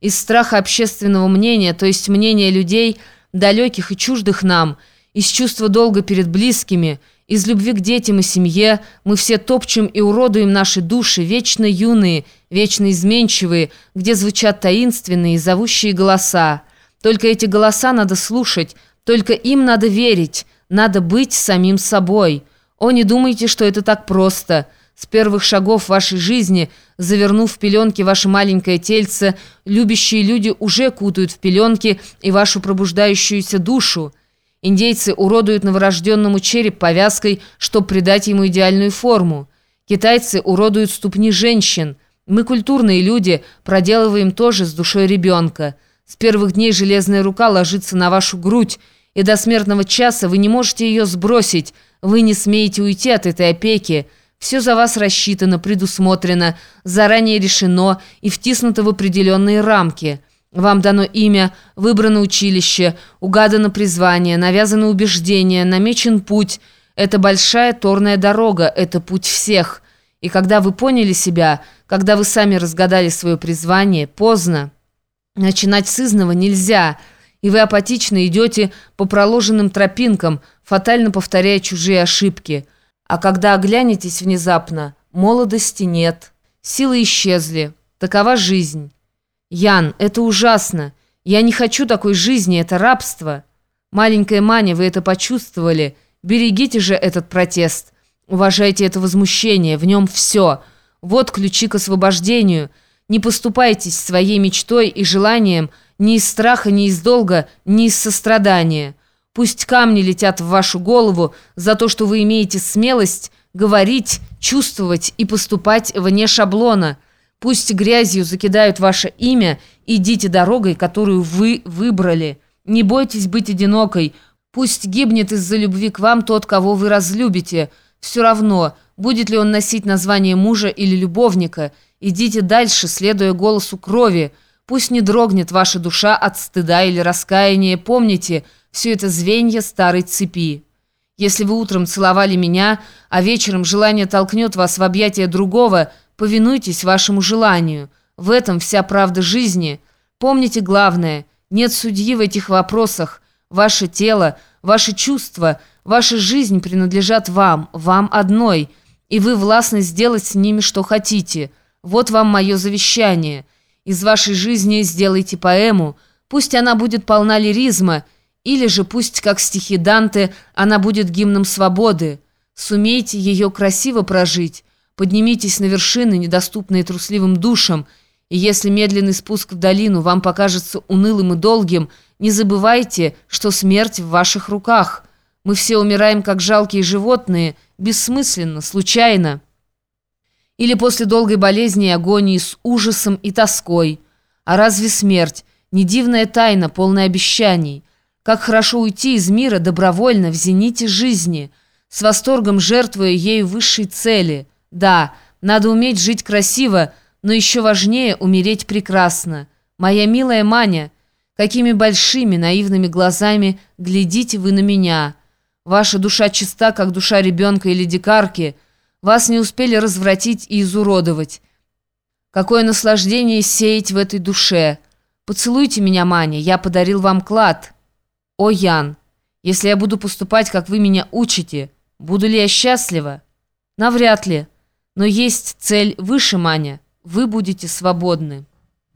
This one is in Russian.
Из страха общественного мнения, то есть мнения людей, далеких и чуждых нам, из чувства долга перед близкими, из любви к детям и семье, мы все топчем и уродуем наши души, вечно юные, вечно изменчивые, где звучат таинственные и зовущие голоса. Только эти голоса надо слушать, только им надо верить, надо быть самим собой. О, не думайте, что это так просто. С первых шагов вашей жизни, завернув в пеленки ваше маленькое тельце, любящие люди уже кутают в пеленки и вашу пробуждающуюся душу. Индейцы уродуют новорожденному череп повязкой, чтобы придать ему идеальную форму. Китайцы уродуют ступни женщин. Мы, культурные люди, проделываем тоже с душой ребенка. С первых дней железная рука ложится на вашу грудь, и до смертного часа вы не можете ее сбросить, вы не смеете уйти от этой опеки. Все за вас рассчитано, предусмотрено, заранее решено и втиснуто в определенные рамки. Вам дано имя, выбрано училище, угадано призвание, навязано убеждение, намечен путь. Это большая торная дорога, это путь всех. И когда вы поняли себя, когда вы сами разгадали свое призвание, поздно. Начинать с изного нельзя – и вы апатично идете по проложенным тропинкам, фатально повторяя чужие ошибки. А когда оглянетесь внезапно, молодости нет, силы исчезли. Такова жизнь. Ян, это ужасно. Я не хочу такой жизни, это рабство. Маленькая Маня, вы это почувствовали. Берегите же этот протест. Уважайте это возмущение, в нем все. Вот ключи к освобождению. Не поступайтесь своей мечтой и желанием – ни из страха, ни из долга, ни из сострадания. Пусть камни летят в вашу голову за то, что вы имеете смелость говорить, чувствовать и поступать вне шаблона. Пусть грязью закидают ваше имя, идите дорогой, которую вы выбрали. Не бойтесь быть одинокой. Пусть гибнет из-за любви к вам тот, кого вы разлюбите. Все равно, будет ли он носить название мужа или любовника. Идите дальше, следуя голосу крови. Пусть не дрогнет ваша душа от стыда или раскаяния, помните, все это звенья старой цепи. Если вы утром целовали меня, а вечером желание толкнет вас в объятия другого, повинуйтесь вашему желанию. В этом вся правда жизни. Помните главное, нет судьи в этих вопросах. Ваше тело, ваши чувства, ваша жизнь принадлежат вам, вам одной, и вы властны сделать с ними, что хотите. Вот вам мое завещание». Из вашей жизни сделайте поэму, пусть она будет полна лиризма, или же пусть, как стихи Данте, она будет гимном свободы. Сумейте ее красиво прожить, поднимитесь на вершины, недоступные трусливым душам, и если медленный спуск в долину вам покажется унылым и долгим, не забывайте, что смерть в ваших руках. Мы все умираем, как жалкие животные, бессмысленно, случайно» или после долгой болезни и агонии с ужасом и тоской. А разве смерть не дивная тайна, полная обещаний? Как хорошо уйти из мира добровольно в зените жизни, с восторгом жертвуя ею высшей цели. Да, надо уметь жить красиво, но еще важнее умереть прекрасно. Моя милая Маня, какими большими наивными глазами глядите вы на меня. Ваша душа чиста, как душа ребенка или дикарки – вас не успели развратить и изуродовать. Какое наслаждение сеять в этой душе. Поцелуйте меня, Маня, я подарил вам клад. О, Ян, если я буду поступать, как вы меня учите, буду ли я счастлива? Навряд ли. Но есть цель выше, Маня. Вы будете свободны.